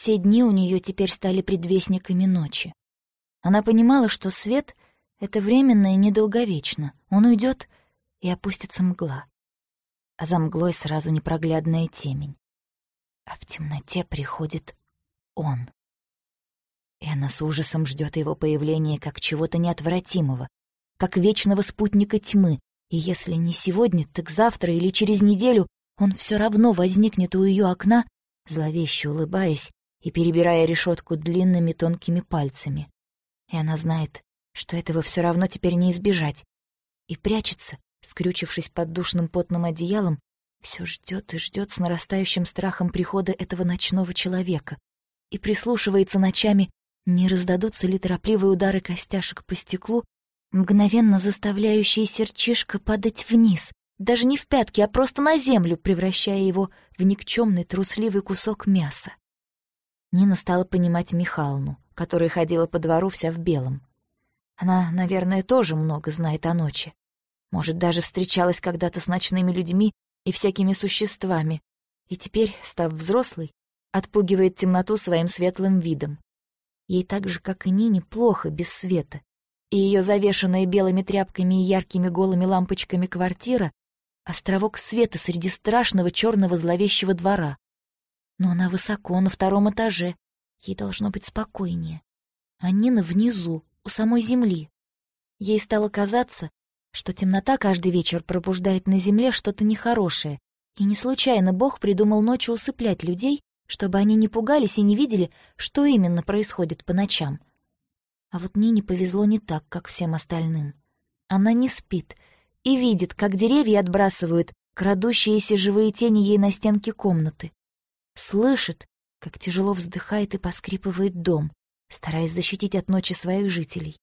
Все дни у нее теперь стали предвестниками ночи. Она понимала, что свет — это временно и недолговечно. Он уйдет, и опустится мгла. А за мглой сразу непроглядная темень. А в темноте приходит он. И она с ужасом ждет его появления как чего-то неотвратимого, как вечного спутника тьмы, и если не сегодня, так завтра или через неделю он все равно возникнет у ее окна, зловеще улыбаясь и перебирая решетку длинными тонкими пальцами. И она знает, что этого все равно теперь не избежать, и прячется, скрючившись под душным потным одеялом, все ждет и ждет с нарастающим страхом прихода этого ночного человека и прислушивается ночами не раздадутся ли торопливые удары костяшек по стеклу, мгновенно заставляющие сердчишко падать вниз, даже не в пятки, а просто на землю, превращая его в никчемный трусливый кусок мяса. Нина стала понимать Михалну, которая ходила по двору вся в белом. Она, наверное, тоже много знает о ночи. Может, даже встречалась когда-то с ночными людьми и всякими существами, и теперь, став взрослой, отпугивает темноту своим светлым видом. Ей так же, как и Нине, плохо без света. И ее завешенная белыми тряпками и яркими голыми лампочками квартира — островок света среди страшного черного зловещего двора. Но она высоко, на втором этаже. Ей должно быть спокойнее. А Нина внизу, у самой земли. Ей стало казаться, что темнота каждый вечер пробуждает на земле что-то нехорошее, и не случайно Бог придумал ночью усыплять людей, чтобы они не пугались и не видели, что именно происходит по ночам. А вот Нине повезло не так, как всем остальным. Она не спит и видит, как деревья отбрасывают крадущиеся живые тени ей на стенке комнаты. Слышит, как тяжело вздыхает и поскрипывает дом, стараясь защитить от ночи своих жителей.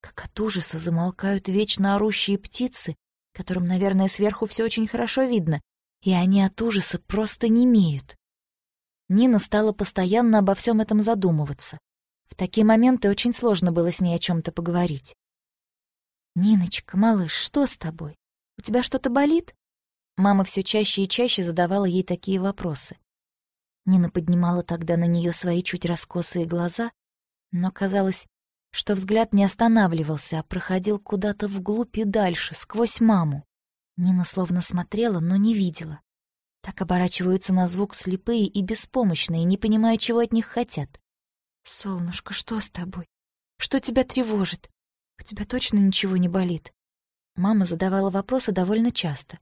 Как от ужаса замолкают вечно орущие птицы, которым, наверное, сверху все очень хорошо видно, и они от ужаса просто не имеют. Нина стала постоянно обо всем этом задумываться. В такие моменты очень сложно было с ней о чем то поговорить. «Ниночка, малыш, что с тобой? У тебя что-то болит?» Мама все чаще и чаще задавала ей такие вопросы. Нина поднимала тогда на нее свои чуть раскосые глаза, но казалось, что взгляд не останавливался, а проходил куда-то вглубь и дальше, сквозь маму. Нина словно смотрела, но не видела. Так оборачиваются на звук слепые и беспомощные, не понимая, чего от них хотят. «Солнышко, что с тобой? Что тебя тревожит? У тебя точно ничего не болит?» Мама задавала вопросы довольно часто,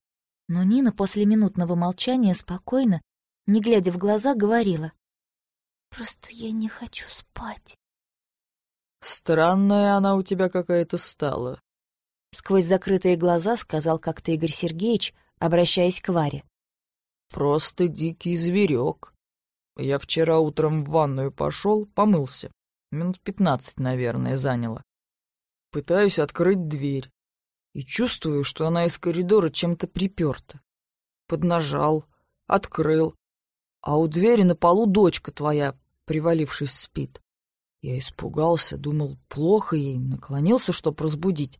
но Нина после минутного молчания спокойно, не глядя в глаза, говорила. «Просто я не хочу спать». «Странная она у тебя какая-то стала», — сквозь закрытые глаза сказал как-то Игорь Сергеевич, обращаясь к Варе. Просто дикий зверек. Я вчера утром в ванную пошел, помылся. Минут пятнадцать, наверное, заняло. Пытаюсь открыть дверь. И чувствую, что она из коридора чем-то приперта. Поднажал, открыл. А у двери на полу дочка твоя, привалившись, спит. Я испугался, думал, плохо ей, наклонился, чтоб разбудить.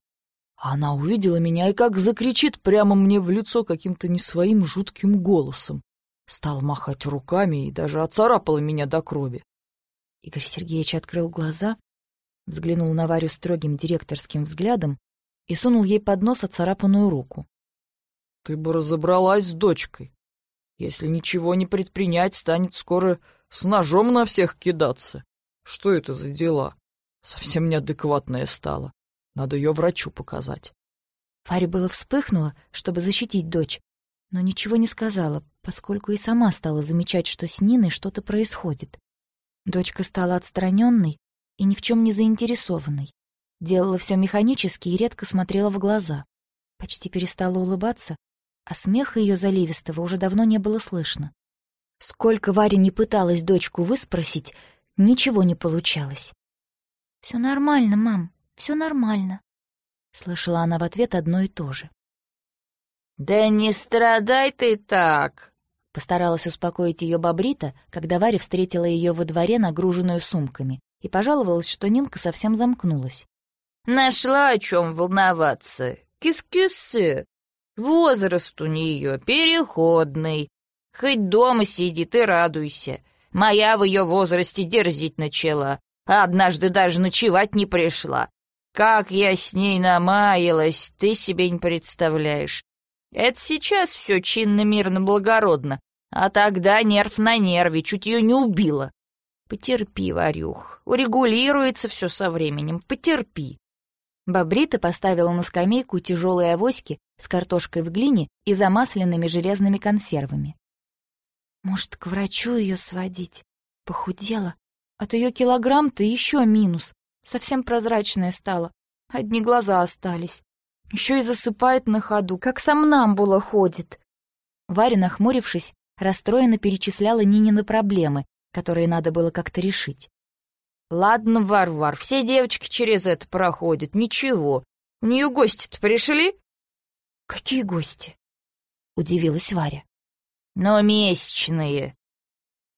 А она увидела меня и как закричит прямо мне в лицо каким-то не своим жутким голосом. Стал махать руками и даже оцарапала меня до крови. Игорь Сергеевич открыл глаза, взглянул на Варю строгим директорским взглядом и сунул ей под нос оцарапанную руку. — Ты бы разобралась с дочкой. Если ничего не предпринять, станет скоро с ножом на всех кидаться. Что это за дела? Совсем неадекватная стала. Надо ее врачу показать. Фаре было вспыхнула, чтобы защитить дочь, но ничего не сказала, поскольку и сама стала замечать, что с Ниной что-то происходит. Дочка стала отстраненной и ни в чем не заинтересованной. Делала все механически и редко смотрела в глаза. Почти перестала улыбаться, а смеха ее заливистого уже давно не было слышно. Сколько Варя не пыталась дочку выспросить, ничего не получалось. Все нормально, мам», все нормально», — слышала она в ответ одно и то же. «Да не страдай ты так!» — постаралась успокоить ее Бобрита, когда Варя встретила ее во дворе, нагруженную сумками, и пожаловалась, что Нинка совсем замкнулась. «Нашла о чем волноваться. Кис-кисы. Возраст у нее переходный. Хоть дома сидит и радуйся. Моя в ее возрасте дерзить начала, а однажды даже ночевать не пришла. Как я с ней намаялась, ты себе не представляешь. Это сейчас все чинно-мирно благородно, а тогда нерв на нерве, чуть ее не убило. Потерпи, Варюх, урегулируется все со временем, потерпи. Бобрита поставила на скамейку тяжелые авоськи с картошкой в глине и замасленными железными консервами. Может, к врачу ее сводить? Похудела. От ее килограмм-то еще минус. Совсем прозрачная стала. Одни глаза остались. Еще и засыпает на ходу, как сомнамбула ходит. Варя, нахмурившись, расстроенно перечисляла Нинины проблемы, которые надо было как-то решить. «Ладно, Варвар, все девочки через это проходят, ничего. У нее гости-то пришли?» «Какие гости?» — удивилась Варя. «Но месячные.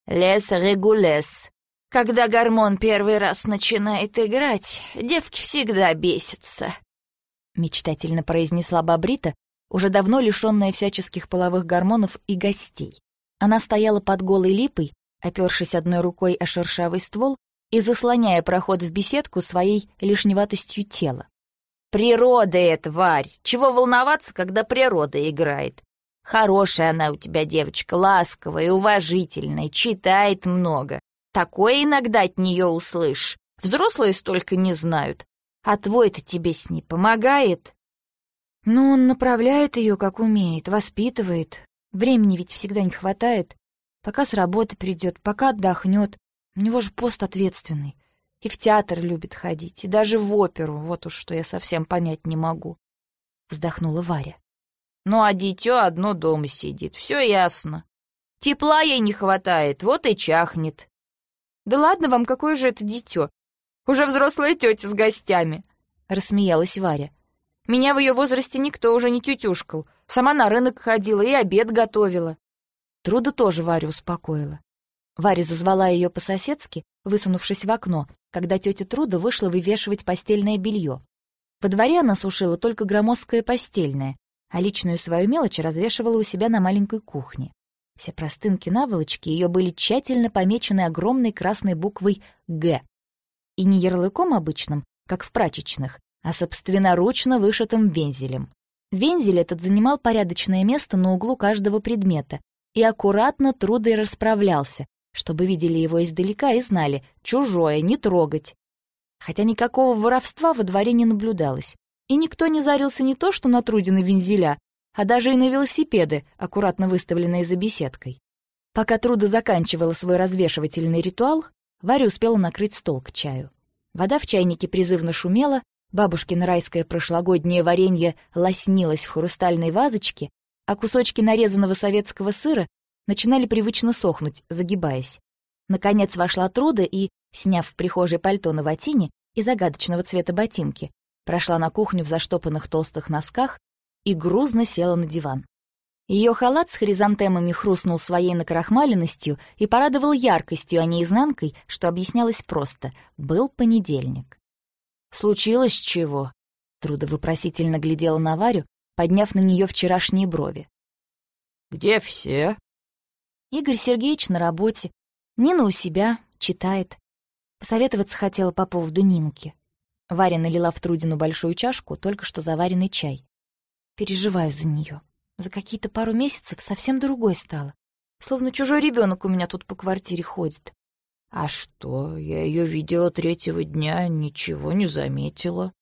Лес регулес. Когда гормон первый раз начинает играть, девки всегда бесятся», — мечтательно произнесла Бабрита, уже давно лишенная всяческих половых гормонов и гостей. Она стояла под голой липой, опершись одной рукой о шершавый ствол и заслоняя проход в беседку своей лишневатостью тела. «Природа это, Варь! Чего волноваться, когда природа играет? Хорошая она у тебя девочка, ласковая и уважительная, читает много. Такое иногда от нее услышишь. Взрослые столько не знают. А твой-то тебе с ней помогает?» «Ну, он направляет ее, как умеет, воспитывает. Времени ведь всегда не хватает. Пока с работы придет, пока отдохнет. У него же пост ответственный. И в театр любит ходить, и даже в оперу. Вот уж что я совсем понять не могу. Вздохнула Варя. Ну, а дитё одно дома сидит, все ясно. Тепла ей не хватает, вот и чахнет. Да ладно вам, какое же это дитё? Уже взрослая тетя с гостями. Рассмеялась Варя. Меня в ее возрасте никто уже не тютюшкал. Сама на рынок ходила и обед готовила. Труда тоже Варю успокоила. Варя зазвала ее по-соседски, высунувшись в окно, когда тетя Труда вышла вывешивать постельное белье. Во дворе она сушила только громоздкое постельное, а личную свою мелочь развешивала у себя на маленькой кухне. Все простынки-наволочки ее были тщательно помечены огромной красной буквой «Г». И не ярлыком обычным, как в прачечных, а собственноручно вышитым вензелем. Вензель этот занимал порядочное место на углу каждого предмета, и аккуратно трудой расправлялся, чтобы видели его издалека и знали, чужое, не трогать. Хотя никакого воровства во дворе не наблюдалось, и никто не зарился не то что на Трудина вензеля, а даже и на велосипеды, аккуратно выставленные за беседкой. Пока Труда заканчивала свой развешивательный ритуал, Варя успела накрыть стол к чаю. Вода в чайнике призывно шумела, бабушкино райское прошлогоднее варенье лоснилось в хрустальной вазочке, а кусочки нарезанного советского сыра начинали привычно сохнуть, загибаясь. Наконец вошла Труда и, сняв в прихожей пальто на ватине и загадочного цвета ботинки, прошла на кухню в заштопанных толстых носках и грузно села на диван. Ее халат с хризантемами хрустнул своей накрахмаленностью и порадовал яркостью, а не изнанкой, что объяснялось просто — был понедельник. «Случилось чего?» Труда вопросительно глядела на Варю, подняв на нее вчерашние брови. «Где все?» «Игорь Сергеевич на работе. Нина у себя, читает. Посоветоваться хотела по поводу Нинки». Варя налила в Трудину большую чашку, только что заваренный чай. «Переживаю за нее. За какие-то пару месяцев совсем другой стала. Словно чужой ребенок у меня тут по квартире ходит. «А что? Я ее видела третьего дня, ничего не заметила».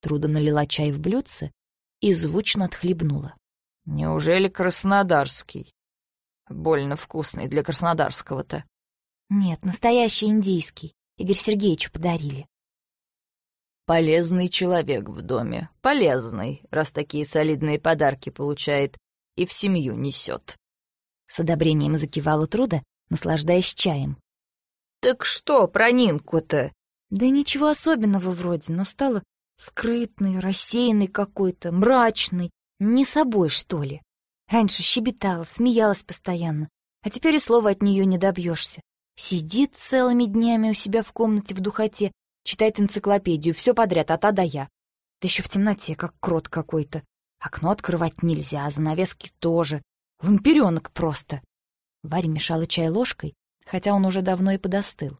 Труда налила чай в блюдце и звучно отхлебнула. «Неужели краснодарский? Больно вкусный для краснодарского-то». «Нет, настоящий индийский. Игорь Сергеевичу подарили». «Полезный человек в доме. Полезный, раз такие солидные подарки получает и в семью несет». С одобрением закивала Труда, наслаждаясь чаем. «Так что про Нинку-то?» «Да ничего особенного вроде, но стало Скрытный, рассеянный какой-то, мрачный, не собой, что ли. Раньше щебетала, смеялась постоянно, а теперь и слова от нее не добьешься. Сидит целыми днями у себя в комнате в духоте, читает энциклопедию, все подряд, от А до Я. Да еще в темноте, как крот какой-то. Окно открывать нельзя, а занавески тоже. Вампиренок просто. Варя мешала чай ложкой, хотя он уже давно и подостыл.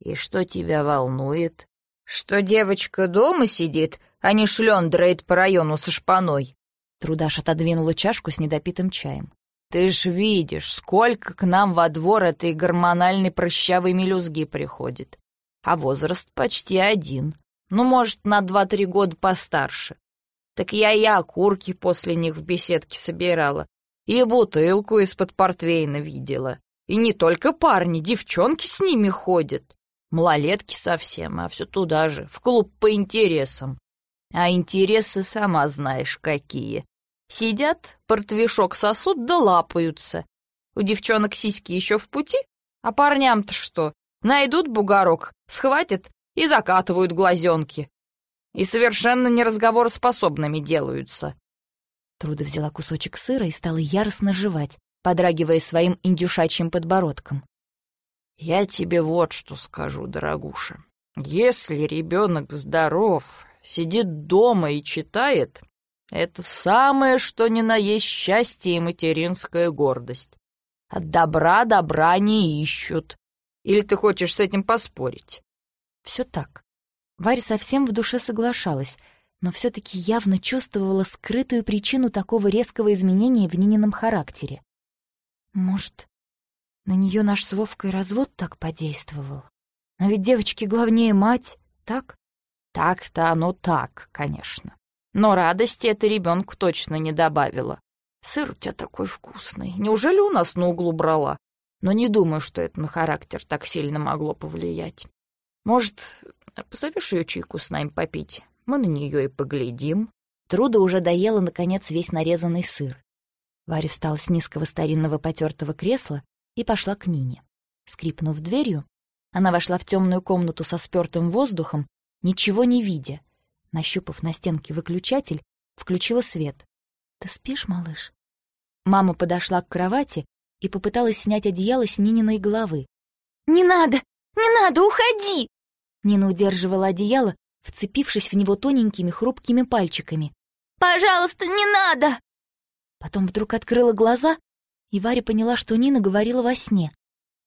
«И что тебя волнует? Что девочка дома сидит, а не шлёндрает по району со шпаной?» Трудаш отодвинула чашку с недопитым чаем. «Ты ж видишь, сколько к нам во двор этой гормональной прыщавой мелюзги приходит. А возраст почти один. Ну, может, на два-три года постарше. Так я и окурки после них в беседке собирала, и бутылку из-под портвейна видела. И не только парни, девчонки с ними ходят. Малолетки совсем, а все туда же, в клуб по интересам. А интересы сама знаешь какие. Сидят, портвишок сосут да лапаются. У девчонок сиськи еще в пути, а парням-то что? Найдут бугорок, схватят и закатывают глазенки. И совершенно неразговороспособными делаются. Труда взяла кусочек сыра и стала яростно жевать, подрагивая своим индюшачьим подбородком. «Я тебе вот что скажу, дорогуша. Если ребенок здоров, сидит дома и читает, это самое, что ни на есть счастье и материнская гордость. От добра добра не ищут. Или ты хочешь с этим поспорить?» Все так. Варя совсем в душе соглашалась, но все таки явно чувствовала скрытую причину такого резкого изменения в Нинином характере. Может, на нее наш с Вовкой развод так подействовал? Но ведь девочке главнее мать, так? Так-то оно так, конечно. Но радости это ребенку точно не добавило. Сыр у тебя такой вкусный. Неужели у нас на углу брала? Но не думаю, что это на характер так сильно могло повлиять. Может, позовешь ее чайку с нами попить? Мы на нее и поглядим. Труда уже доела, наконец, весь нарезанный сыр. Варя встала с низкого старинного потертого кресла и пошла к Нине. Скрипнув дверью, она вошла в темную комнату со спёртым воздухом, ничего не видя, Нащупав на стенке выключатель, включила свет. «Ты спишь, малыш?» Мама подошла к кровати и попыталась снять одеяло с Нининой головы. «Не надо! Не надо! Уходи!» Нина удерживала одеяло, вцепившись в него тоненькими хрупкими пальчиками. «Пожалуйста, не надо!» Потом вдруг открыла глаза, и Варя поняла, что Нина говорила во сне.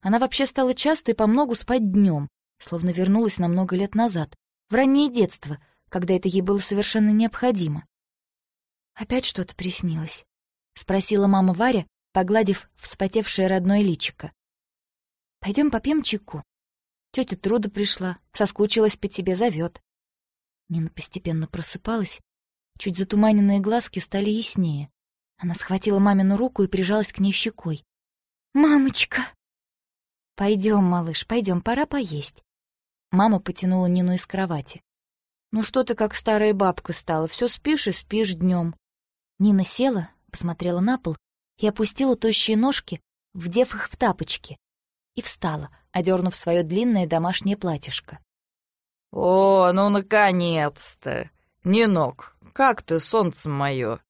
Она вообще стала часто и помногу спать днем, словно вернулась на много лет назад, в раннее детство, когда это ей было совершенно необходимо. «Опять что-то приснилось?» — спросила мама Варя, погладив вспотевшее родное личико. Пойдем попьем чайку. Тетя Труда пришла, соскучилась по тебе, зовет. Нина постепенно просыпалась, чуть затуманенные глазки стали яснее. Она схватила мамину руку и прижалась к ней щекой. «Мамочка!» Пойдем, малыш, пойдем, пора поесть». Мама потянула Нину из кровати. «Ну что ты как старая бабка стала, все спишь и спишь днем. Нина села, посмотрела на пол и опустила тощие ножки, вдев их в тапочки, и встала, одернув свое длинное домашнее платьишко. «О, ну наконец-то! Нинок, как ты, солнце мое!»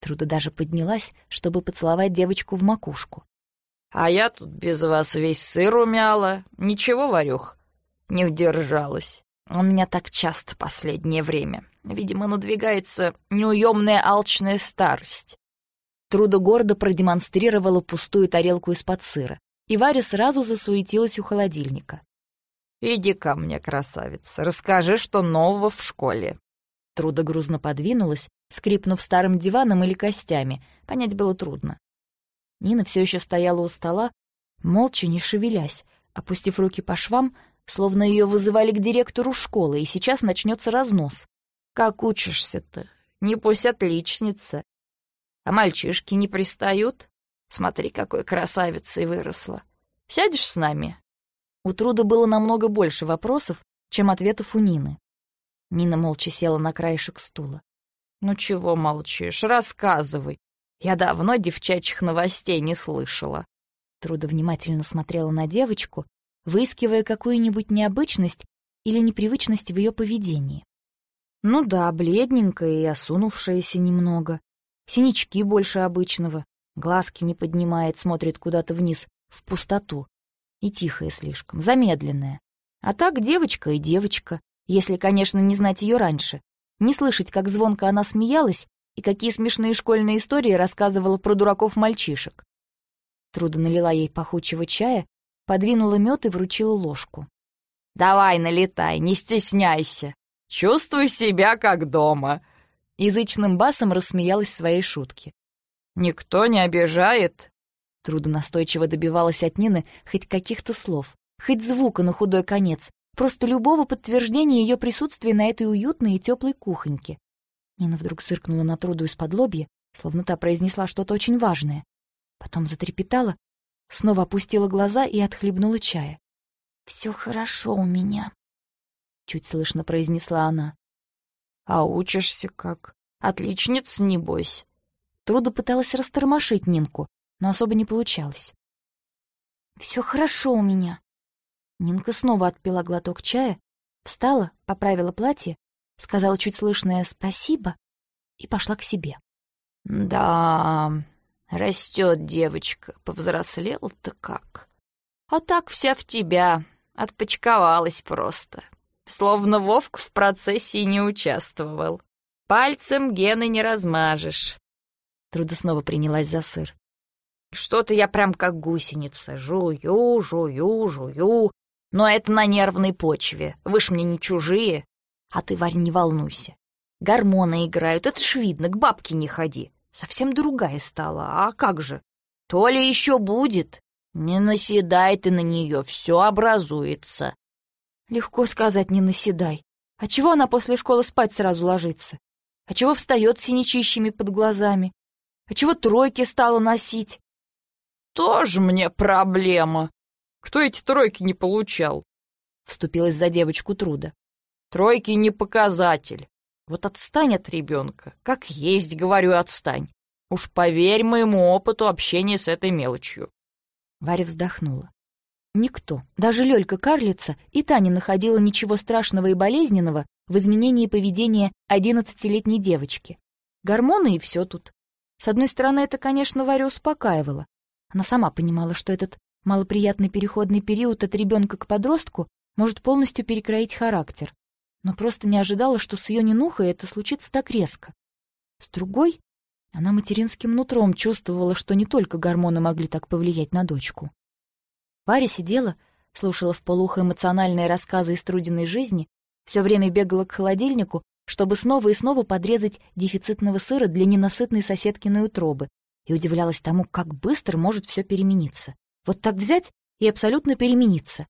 Труда даже поднялась, чтобы поцеловать девочку в макушку. «А я тут без вас весь сыр умяла. Ничего, Варюх, не удержалась». У меня так часто последнее время. Видимо, надвигается неуемная алчная старость. Труда гордо продемонстрировала пустую тарелку из-под сыра, и Варя сразу засуетилась у холодильника. «Иди ко мне, красавица, расскажи, что нового в школе». Труда грузно подвинулась, скрипнув старым диваном или костями, понять было трудно. Нина все еще стояла у стола, молча, не шевелясь, опустив руки по швам, словно ее вызывали к директору школы, и сейчас начнется разнос. «Как учишься-то? Не пусть отличница. А мальчишки не пристают? Смотри, какой красавицей выросла. Сядешь с нами?» У Труда было намного больше вопросов, чем ответов у Нины. Нина молча села на краешек стула. «Ну чего молчишь? Рассказывай. Я давно девчачьих новостей не слышала». Труда внимательно смотрела на девочку, выискивая какую-нибудь необычность или непривычность в ее поведении. Ну да, бледненькая и осунувшаяся немного. Синячки больше обычного. Глазки не поднимает, смотрит куда-то вниз, в пустоту. И тихая слишком, замедленная. А так девочка и девочка, если, конечно, не знать ее раньше. Не слышать, как звонко она смеялась и какие смешные школьные истории рассказывала про дураков-мальчишек. Трудно налила ей пахучего чая подвинула мед и вручила ложку. «Давай, налетай, не стесняйся. Чувствуй себя как дома», — язычным басом рассмеялась своей шутке. «Никто не обижает?» Трудонастойчиво добивалась от Нины хоть каких-то слов, хоть звука на худой конец, просто любого подтверждения ее присутствия на этой уютной и теплой кухоньке. Нина вдруг зыркнула на Труду из-под лобья, словно та произнесла что-то очень важное. Потом затрепетала, снова опустила глаза и отхлебнула чая. «Все хорошо у меня», — чуть слышно произнесла она. «А учишься как? Отличница, небось?» Труда пыталась растормошить Нинку, но особо не получалось. Все хорошо у меня». Нинка снова отпила глоток чая, встала, поправила платье, сказала чуть слышное «спасибо» и пошла к себе. «Да, растет девочка, повзрослела-то как. А так вся в тебя, отпочковалась просто. Словно Вовк в процессе не участвовал. Пальцем гены не размажешь». Труда снова принялась за сыр. Что-то я прям как гусеница. Жую, жую, жую. Но это на нервной почве. Вы ж мне не чужие. А ты, Варь, не волнуйся. Гормоны играют, это ж видно, к бабке не ходи. Совсем другая стала, а как же? То ли еще будет. Не наседай ты на нее, все образуется. Легко сказать, не наседай. А чего она после школы спать сразу ложится? А чего встает с синячищами под глазами? А чего тройки стала носить? Тоже мне проблема. Кто эти тройки не получал? Вступилась за девочку Труда. Тройки не показатель. Вот отстань от ребенка. Как есть, говорю, отстань. Уж поверь моему опыту общения с этой мелочью. Варя вздохнула. Никто, даже Лёлька Карлица, и та не находила ничего страшного и болезненного в изменении поведения одиннадцатилетней девочки. Гормоны и все тут. С одной стороны, это, конечно, Варю успокаивало. Она сама понимала, что этот малоприятный переходный период от ребенка к подростку может полностью перекроить характер но просто не ожидала, что с ее ненухой это случится так резко. С другой, она материнским нутром чувствовала, что не только гормоны могли так повлиять на дочку. Варя сидела, слушала в полухо эмоциональные рассказы из трудиной жизни, все время бегала к холодильнику, чтобы снова и снова подрезать дефицитного сыра для ненасытной соседкиной утробы, и удивлялась тому, как быстро может все перемениться. Вот так взять и абсолютно перемениться.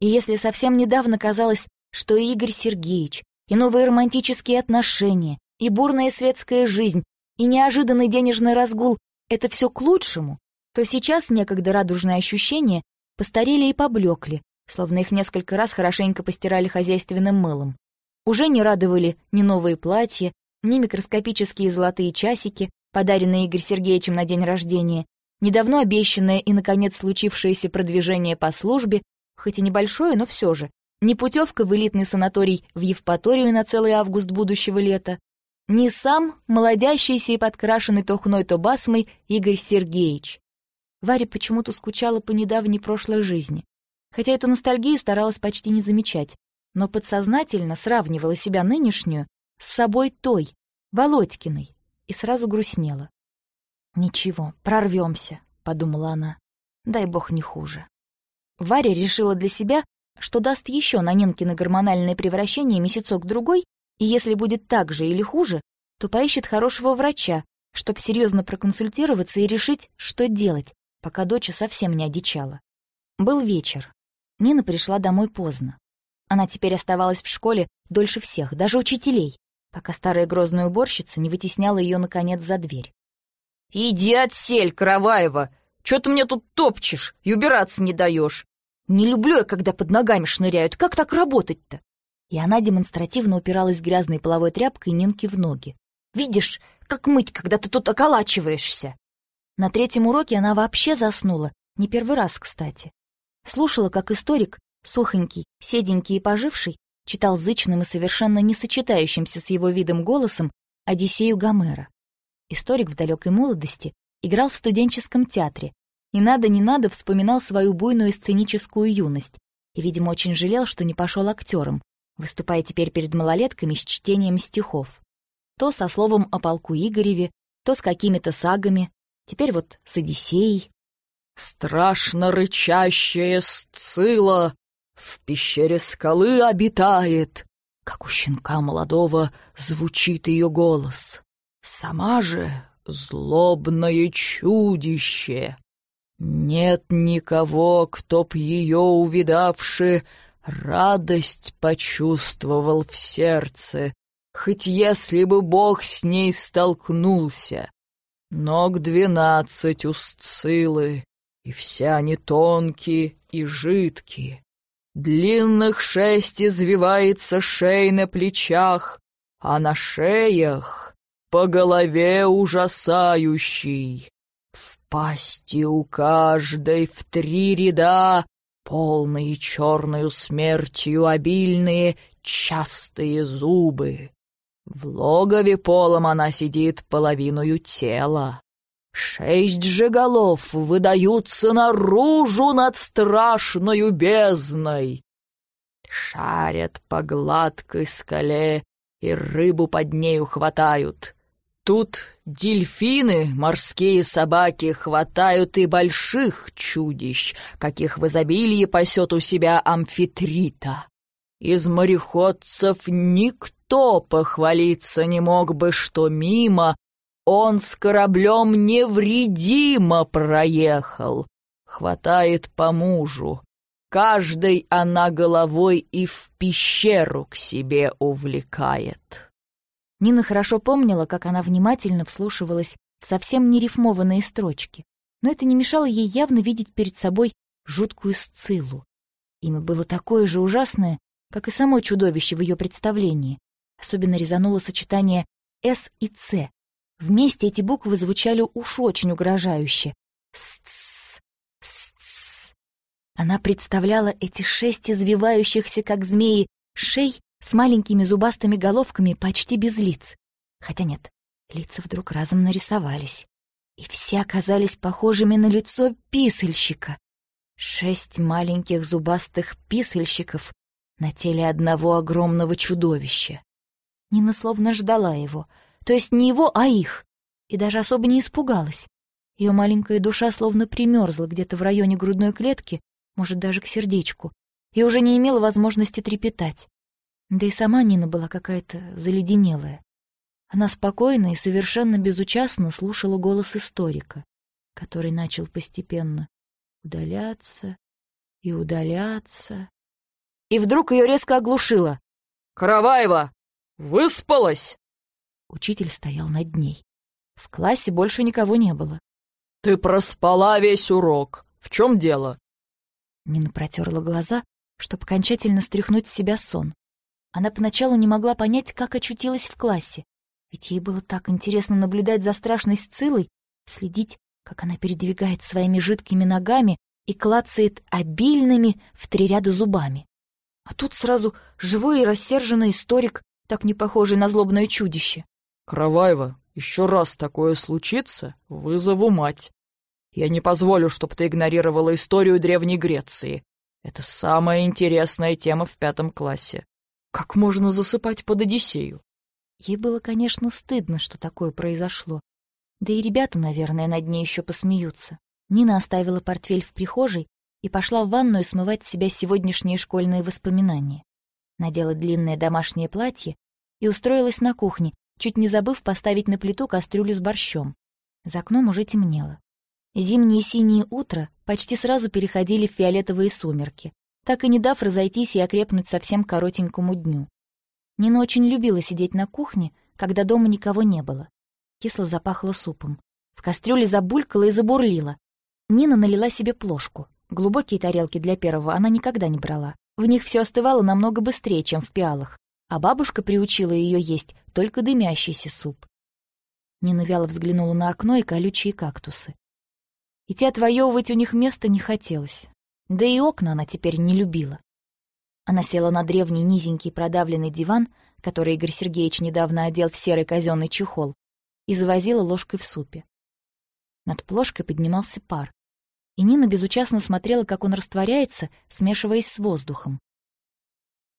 И если совсем недавно казалось, что и Игорь Сергеевич, и новые романтические отношения, и бурная светская жизнь, и неожиданный денежный разгул — это все к лучшему, то сейчас некогда радужные ощущения постарели и поблекли, словно их несколько раз хорошенько постирали хозяйственным мылом. Уже не радовали ни новые платья, ни микроскопические золотые часики, подаренные Игорь Сергеевичем на день рождения, недавно обещанное и, наконец, случившееся продвижение по службе, хоть и небольшое, но все же, ни путевка в элитный санаторий в Евпаторию на целый август будущего лета, ни сам молодящийся и подкрашенный то хной, то басмой Игорь Сергеевич. Варя почему-то скучала по недавней прошлой жизни, хотя эту ностальгию старалась почти не замечать, но подсознательно сравнивала себя нынешнюю с собой той, Володькиной, и сразу грустнела. «Ничего, прорвемся», — подумала она. «Дай бог не хуже». Варя решила для себя, что даст еще на Нинкины гормональное превращение месяцок-другой, и если будет так же или хуже, то поищет хорошего врача, чтобы серьезно проконсультироваться и решить, что делать, пока дочь совсем не одичала. Был вечер. Нина пришла домой поздно. Она теперь оставалась в школе дольше всех, даже учителей, пока старая грозная уборщица не вытесняла ее наконец за дверь. «Иди отсель, Караваева! Чё ты мне тут топчешь и убираться не даешь? Не люблю я, когда под ногами шныряют. Как так работать-то?» И она демонстративно упиралась грязной половой тряпкой Нинке в ноги. «Видишь, как мыть, когда ты тут околачиваешься!» На третьем уроке она вообще заснула, не первый раз, кстати. Слушала, как историк, сухонький, седенький и поживший, читал зычным и совершенно не сочетающимся с его видом голосом Одиссею Гомера. Историк в далекой молодости играл в студенческом театре, и надо-не надо вспоминал свою буйную сценическую юность и, видимо, очень жалел, что не пошел актером, выступая теперь перед малолетками с чтением стихов. То со словом о полку Игореве, то с какими-то сагами, теперь вот с Одиссеей. Страшно рычащая сцила в пещере скалы обитает, как у щенка молодого звучит ее голос. Сама же злобное чудище. Нет никого, кто б ее увидавши, радость почувствовал в сердце, хоть если бы Бог с ней столкнулся. Ног двенадцать у и все они тонкие и жидкие. Длинных шесть извивается шей на плечах, а на шеях по голове ужасающий. Пасти у каждой в три ряда полные черную смертью обильные частые зубы. В логове полом она сидит половиною тела. Шесть же голов выдаются наружу над страшною бездной. Шарят по гладкой скале и рыбу под нею хватают. Тут дельфины, морские собаки, хватают и больших чудищ, каких в изобилии пасет у себя амфитрита. Из мореходцев никто похвалиться не мог бы, что мимо он с кораблем невредимо проехал. Хватает по мужу. Каждой она головой и в пещеру к себе увлекает. Нина хорошо помнила, как она внимательно вслушивалась в совсем нерифмованные строчки, но это не мешало ей явно видеть перед собой жуткую сцилу. Имя было такое же ужасное, как и само чудовище в ее представлении. Особенно резануло сочетание «С» и «Ц». Вместе эти буквы звучали уж очень угрожающе. «Сц», «Сц». Она представляла эти шесть извивающихся, как змеи, шей с маленькими зубастыми головками почти без лиц. Хотя нет, лица вдруг разом нарисовались. И все оказались похожими на лицо писальщика. Шесть маленьких зубастых писальщиков на теле одного огромного чудовища. Нина словно ждала его, то есть не его, а их, и даже особо не испугалась. Ее маленькая душа словно примерзла где-то в районе грудной клетки, может, даже к сердечку, и уже не имела возможности трепетать. Да и сама Нина была какая-то заледенелая. Она спокойно и совершенно безучастно слушала голос историка, который начал постепенно удаляться и удаляться. И вдруг ее резко оглушило. «Караваева! Выспалась!» Учитель стоял над ней. В классе больше никого не было. «Ты проспала весь урок. В чем дело?» Нина протерла глаза, чтобы окончательно стряхнуть с себя сон. Она поначалу не могла понять, как очутилась в классе. Ведь ей было так интересно наблюдать за страшной Сцилой, следить, как она передвигает своими жидкими ногами и клацает обильными в три ряда зубами. А тут сразу живой и рассерженный историк, так не похожий на злобное чудище. «Караваева, еще раз такое случится, вызову мать. Я не позволю, чтобы ты игнорировала историю Древней Греции. Это самая интересная тема в пятом классе. Как можно засыпать под Одиссею? Ей было, конечно, стыдно, что такое произошло. Да и ребята, наверное, над ней еще посмеются. Нина оставила портфель в прихожей и пошла в ванную смывать с себя сегодняшние школьные воспоминания. Надела длинное домашнее платье и устроилась на кухне, чуть не забыв поставить на плиту кастрюлю с борщом. За окном уже темнело. Зимние синие утра почти сразу переходили в фиолетовые сумерки, так и не дав разойтись и окрепнуть совсем коротенькому дню. Нина очень любила сидеть на кухне, когда дома никого не было. Кисло запахло супом. В кастрюле забулькало и забурлило. Нина налила себе плошку. Глубокие тарелки для первого она никогда не брала. В них все остывало намного быстрее, чем в пиалах, а бабушка приучила ее есть только дымящийся суп. Нина вяло взглянула на окно и колючие кактусы. Идти отвоевывать у них место не хотелось. Да и окна она теперь не любила. Она села на древний низенький продавленный диван, который Игорь Сергеевич недавно одел в серый казенный чехол, и завозила ложкой в супе. Над плошкой поднимался пар, и Нина безучастно смотрела, как он растворяется, смешиваясь с воздухом.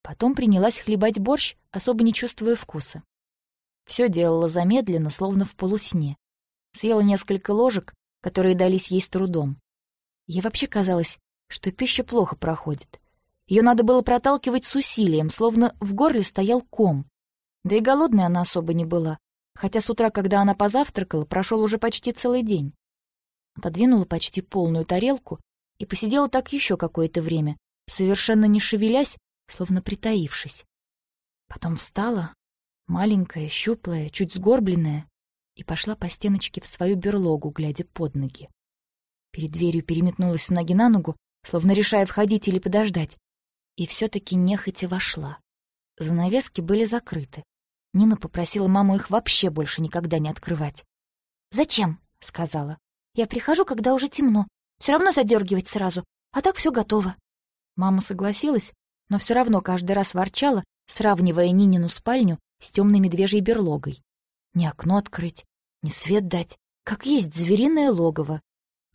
Потом принялась хлебать борщ, особо не чувствуя вкуса. Все делала замедленно, словно в полусне. Съела несколько ложек, которые дались ей с трудом. Ей вообще казалось, что пища плохо проходит. Ее надо было проталкивать с усилием, словно в горле стоял ком. Да и голодной она особо не была, хотя с утра, когда она позавтракала, прошел уже почти целый день. Отодвинула почти полную тарелку и посидела так еще какое-то время, совершенно не шевелясь, словно притаившись. Потом встала, маленькая, щуплая, чуть сгорбленная, и пошла по стеночке в свою берлогу, глядя под ноги. Перед дверью переметнулась с ноги на ногу, словно решая входить или подождать, и все таки нехотя вошла. Занавески были закрыты. Нина попросила маму их вообще больше никогда не открывать. «Зачем?» — сказала. «Я прихожу, когда уже темно. Все равно задергивать сразу, а так все готово». Мама согласилась, но все равно каждый раз ворчала, сравнивая Нинину спальню с темной медвежьей берлогой. Ни окно открыть, ни свет дать, как есть звериное логово.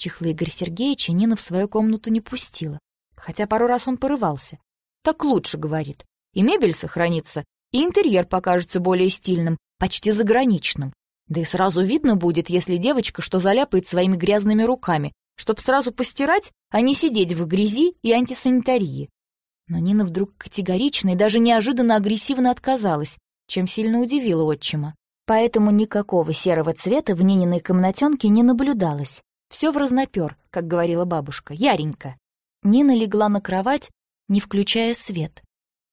Чехлы Игорь Сергеевича Нина в свою комнату не пустила, хотя пару раз он порывался. Так лучше, говорит. И мебель сохранится, и интерьер покажется более стильным, почти заграничным. Да и сразу видно будет, если девочка что заляпает своими грязными руками, чтоб сразу постирать, а не сидеть в грязи и антисанитарии. Но Нина вдруг категорично и даже неожиданно агрессивно отказалась, чем сильно удивила отчима. Поэтому никакого серого цвета в Нининой комнатенке не наблюдалось. Все в разнопер, как говорила бабушка, яренько. Нина легла на кровать, не включая свет,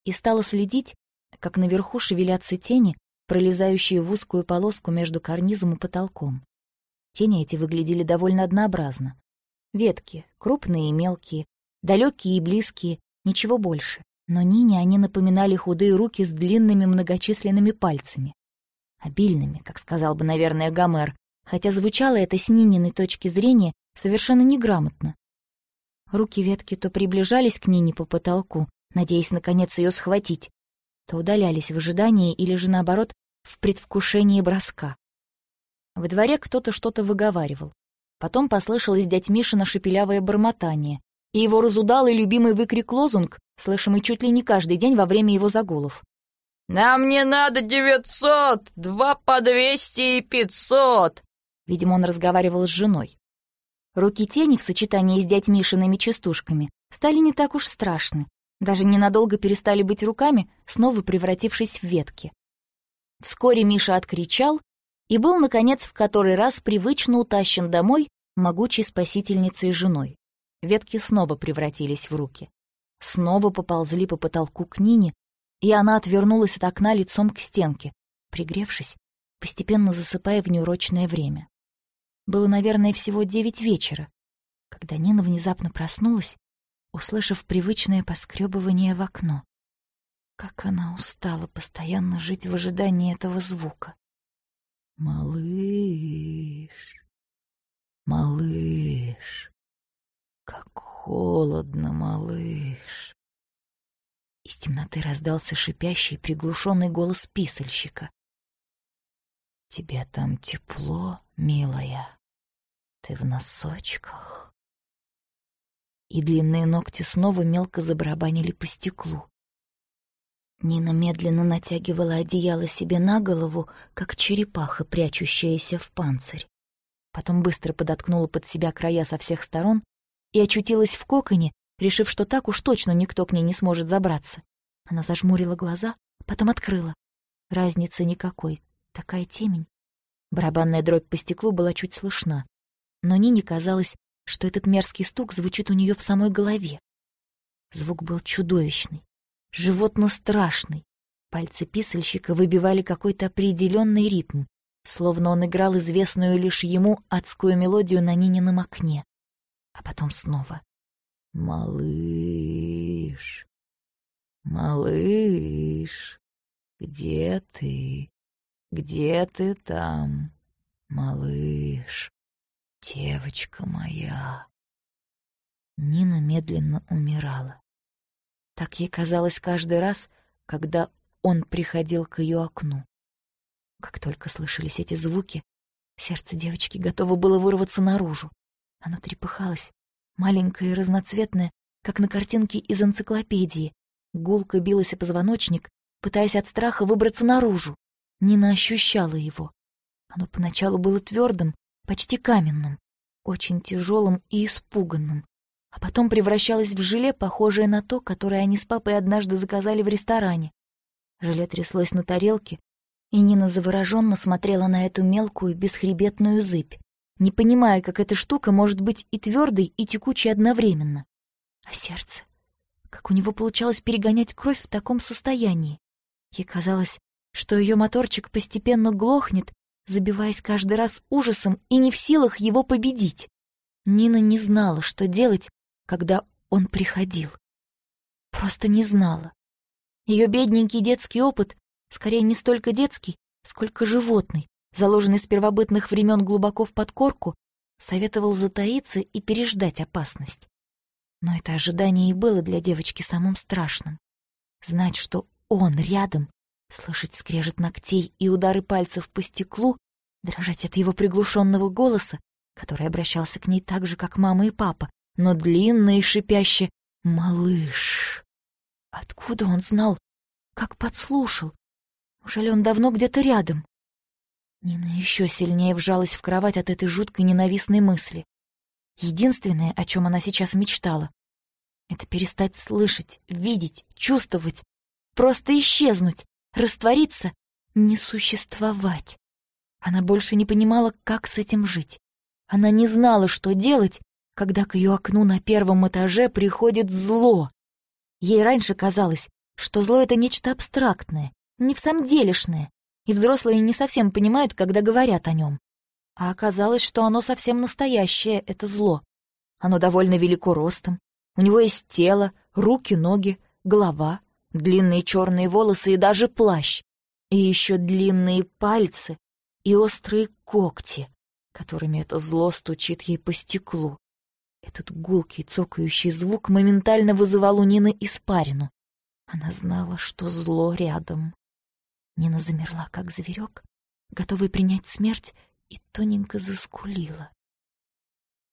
и стала следить, как наверху шевелятся тени, пролезающие в узкую полоску между карнизом и потолком. Тени эти выглядели довольно однообразно. Ветки, крупные и мелкие, далекие и близкие, ничего больше. Но Нине они напоминали худые руки с длинными многочисленными пальцами. Обильными, как сказал бы, наверное, Гомер, хотя звучало это с Нининой точки зрения совершенно неграмотно. Руки ветки то приближались к Нине по потолку, надеясь, наконец, ее схватить, то удалялись в ожидании или же, наоборот, в предвкушении броска. Во дворе кто-то что-то выговаривал. Потом послышалось дядь Мишина шепелявое бормотание, и его разудалый любимый выкрик-лозунг, слышимый чуть ли не каждый день во время его загулов. «Нам не надо девятьсот! Два по двести и пятьсот!» Видимо, он разговаривал с женой. Руки тени в сочетании с дядь Мишиными частушками стали не так уж страшны, даже ненадолго перестали быть руками, снова превратившись в ветки. Вскоре Миша откричал и был, наконец, в который раз привычно утащен домой могучей спасительницей женой. Ветки снова превратились в руки. Снова поползли по потолку к Нине, и она отвернулась от окна лицом к стенке, пригревшись, постепенно засыпая в неурочное время. Было, наверное, всего девять вечера, когда Нина внезапно проснулась, услышав привычное поскребывание в окно. Как она устала постоянно жить в ожидании этого звука. «Малыш, малыш, как холодно, малыш!» Из темноты раздался шипящий, приглушенный голос писальщика. «Тебе там тепло, милая? Ты в носочках?» И длинные ногти снова мелко забарабанили по стеклу. Нина медленно натягивала одеяло себе на голову, как черепаха, прячущаяся в панцирь. Потом быстро подоткнула под себя края со всех сторон и очутилась в коконе, решив, что так уж точно никто к ней не сможет забраться. Она зажмурила глаза, потом открыла. Разницы никакой, такая темень. Барабанная дробь по стеклу была чуть слышна, но Нине казалось, что этот мерзкий стук звучит у нее в самой голове. Звук был чудовищный, животно-страшный. Пальцы писальщика выбивали какой-то определенный ритм, словно он играл известную лишь ему адскую мелодию на Нинином окне. А потом снова. «Малыш, малыш, где ты? Где ты там, малыш, девочка моя?» Нина медленно умирала. Так ей казалось каждый раз, когда он приходил к ее окну. Как только слышались эти звуки, сердце девочки готово было вырваться наружу. Оно трепыхалось, маленькое и разноцветное, как на картинке из энциклопедии. Гулко билась о позвоночник, пытаясь от страха выбраться наружу. Нина ощущала его. Оно поначалу было твердым, почти каменным. очень тяжелым и испуганным, а потом превращалось в желе, похожее на то, которое они с папой однажды заказали в ресторане. Желе тряслось на тарелке, и Нина завороженно смотрела на эту мелкую бесхребетную зыбь, не понимая, как эта штука может быть и твердой, и текучей одновременно. А сердце? Как у него получалось перегонять кровь в таком состоянии? Ей казалось, что ее моторчик постепенно глохнет, забиваясь каждый раз ужасом и не в силах его победить. Нина не знала, что делать, когда он приходил. Просто не знала. Ее бедненький детский опыт, скорее не столько детский, сколько животный, заложенный с первобытных времен глубоко в подкорку, советовал затаиться и переждать опасность. Но это ожидание и было для девочки самым страшным. Знать, что он рядом, слышать скрежет ногтей и удары пальцев по стеклу, дрожать от его приглушенного голоса, который обращался к ней так же, как мама и папа, но длинно и шипяще «Малыш». Откуда он знал? Как подслушал? Неужели он давно где-то рядом? Нина еще сильнее вжалась в кровать от этой жуткой ненавистной мысли. Единственное, о чем она сейчас мечтала, это перестать слышать, видеть, чувствовать, просто исчезнуть, раствориться, не существовать. Она больше не понимала, как с этим жить. Она не знала, что делать, когда к ее окну на первом этаже приходит зло. Ей раньше казалось, что зло — это нечто абстрактное, не в самом делешное, и взрослые не совсем понимают, когда говорят о нем. А оказалось, что оно совсем настоящее — это зло. Оно довольно велико ростом. У него есть тело, руки, ноги, голова, длинные черные волосы и даже плащ. И еще длинные пальцы и острые когти, которыми это зло стучит ей по стеклу. Этот гулкий, цокающий звук моментально вызывал у Нины испарину. Она знала, что зло рядом. Нина замерла, как зверек, готовый принять смерть, и тоненько заскулила.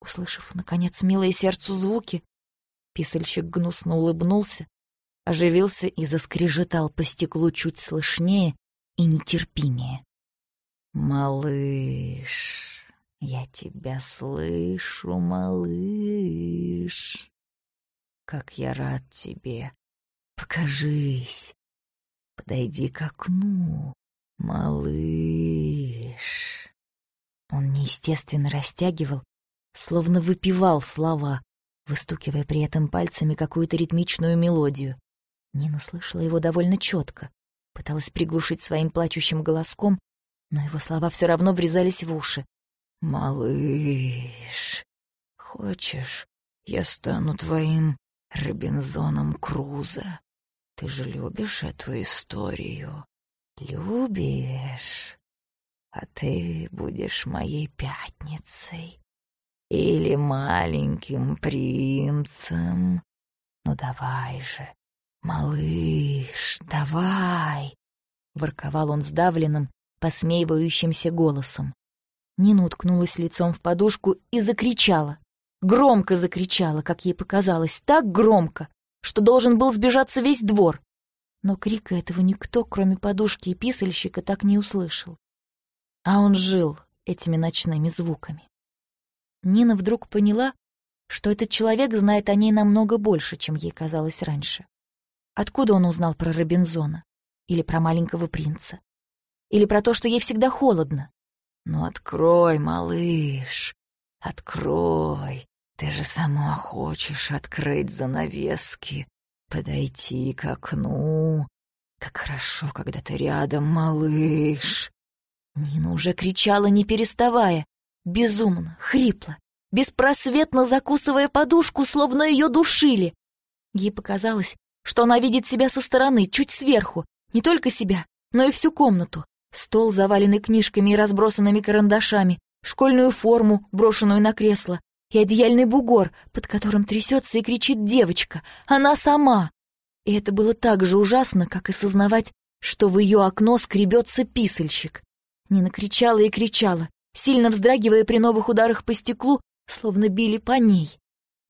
Услышав, наконец, милые сердцу звуки, писальщик гнусно улыбнулся, оживился и заскрежетал по стеклу чуть слышнее и нетерпимее. «Малыш, я тебя слышу, малыш. Как я рад тебе. Покажись. Подойди к окну, малыш». Он неестественно растягивал, словно выпивал слова, выстукивая при этом пальцами какую-то ритмичную мелодию. Нина слышала его довольно четко, пыталась приглушить своим плачущим голоском, но его слова все равно врезались в уши. «Малыш, хочешь, я стану твоим Робинзоном Крузо? Ты же любишь эту историю? Любишь? А ты будешь моей пятницей или маленьким принцем. Ну давай же, малыш, давай!» Ворковал он сдавленным, посмеивающимся голосом. Нина уткнулась лицом в подушку и закричала. Громко закричала, как ей показалось, так громко, что должен был сбежаться весь двор. Но крика этого никто, кроме подушки и писальщика, так не услышал. А он жил этими ночными звуками. Нина вдруг поняла, что этот человек знает о ней намного больше, чем ей казалось раньше. Откуда он узнал про Робинзона? Или про маленького принца? Или про то, что ей всегда холодно? Ну, открой, малыш, открой. Ты же сама хочешь открыть занавески, подойти к окну. Как хорошо, когда ты рядом, малыш. Нина уже кричала, не переставая, безумно, хрипло, беспросветно закусывая подушку, словно ее душили. Ей показалось, что она видит себя со стороны, чуть сверху, не только себя, но и всю комнату, Стол, заваленный книжками и разбросанными карандашами, школьную форму, брошенную на кресло, и одеяльный бугор, под которым трясется и кричит девочка. Она сама. И это было так же ужасно, как и сознавать, что в ее окно скребется писальщик. Нина кричала и кричала, сильно вздрагивая при новых ударах по стеклу, словно били по ней.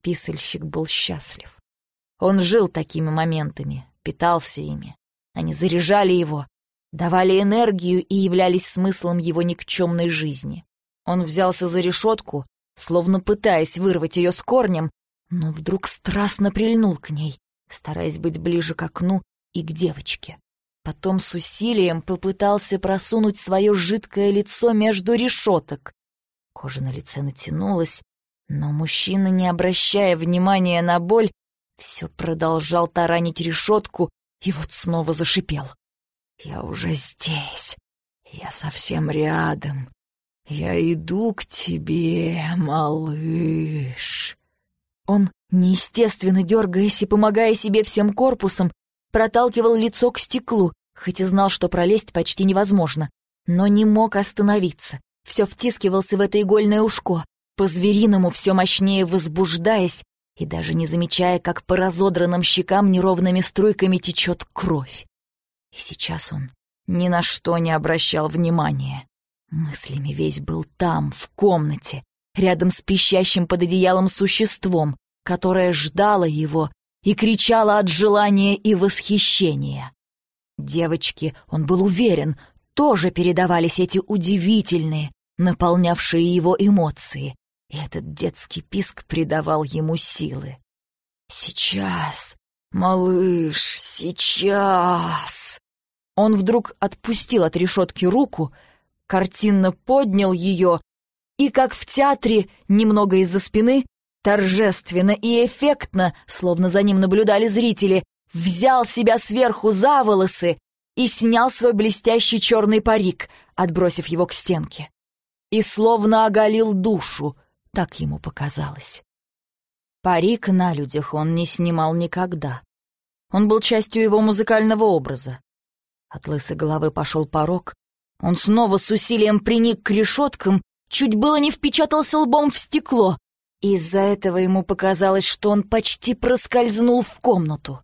Писальщик был счастлив. Он жил такими моментами, питался ими. Они заряжали его, давали энергию и являлись смыслом его никчемной жизни. Он взялся за решетку, словно пытаясь вырвать ее с корнем, но вдруг страстно прильнул к ней, стараясь быть ближе к окну и к девочке. Потом с усилием попытался просунуть свое жидкое лицо между решеток. Кожа на лице натянулась, но мужчина, не обращая внимания на боль, все продолжал таранить решетку и вот снова зашипел. «Я уже здесь. Я совсем рядом. Я иду к тебе, малыш». Он, неестественно дергаясь и помогая себе всем корпусом, проталкивал лицо к стеклу, хоть и знал, что пролезть почти невозможно, но не мог остановиться. Все втискивался в это игольное ушко, по-звериному все мощнее возбуждаясь и даже не замечая, как по разодранным щекам неровными струйками течет кровь. И сейчас он ни на что не обращал внимания. Мыслями весь был там, в комнате, рядом с пищащим под одеялом существом, которое ждало его и кричало от желания и восхищения. Девочки, он был уверен, тоже передавались эти удивительные, наполнявшие его эмоции, и этот детский писк придавал ему силы. «Сейчас, малыш, сейчас!» Он вдруг отпустил от решетки руку, картинно поднял ее и, как в театре, немного из-за спины, торжественно и эффектно, словно за ним наблюдали зрители, взял себя сверху за волосы и снял свой блестящий черный парик, отбросив его к стенке. И словно оголил душу, так ему показалось. Парик на людях он не снимал никогда. Он был частью его музыкального образа. От лысой головы пошел порог. Он снова с усилием приник к решеткам, чуть было не впечатался лбом в стекло. Из-за этого ему показалось, что он почти проскользнул в комнату.